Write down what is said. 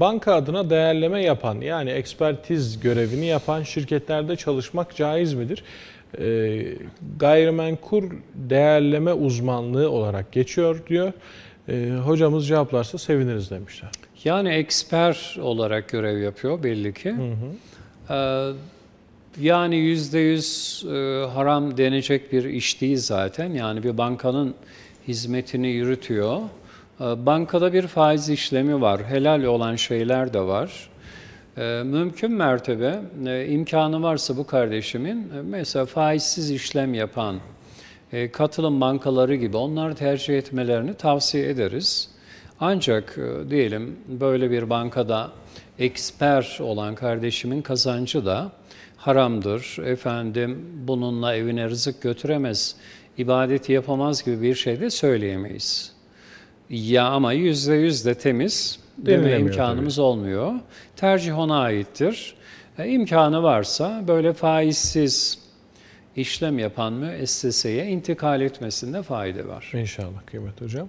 Banka adına değerleme yapan yani ekspertiz görevini yapan şirketlerde çalışmak caiz midir? Ee, gayrimenkul değerleme uzmanlığı olarak geçiyor diyor. Ee, hocamız cevaplarsa seviniriz demişler. Yani eksper olarak görev yapıyor belli ki. Ee, yani yüzde yüz e, haram denecek bir iş değil zaten. Yani bir bankanın hizmetini yürütüyor. Ee, bankada bir faiz işlemi var. Helal olan şeyler de var. Ee, mümkün mertebe e, imkanı varsa bu kardeşimin e, mesela faizsiz işlem yapan e, katılım bankaları gibi onları tercih etmelerini tavsiye ederiz. Ancak diyelim böyle bir bankada eksper olan kardeşimin kazancı da haramdır. Efendim bununla evine rızık götüremez, ibadeti yapamaz gibi bir şey de söyleyemeyiz. Ya ama yüzde yüz de temiz deme imkanımız olmuyor. Tercih ona aittir. E, imkanı varsa böyle faizsiz işlem yapan müesseseye intikal etmesinde fayda var. İnşallah kıymet hocam.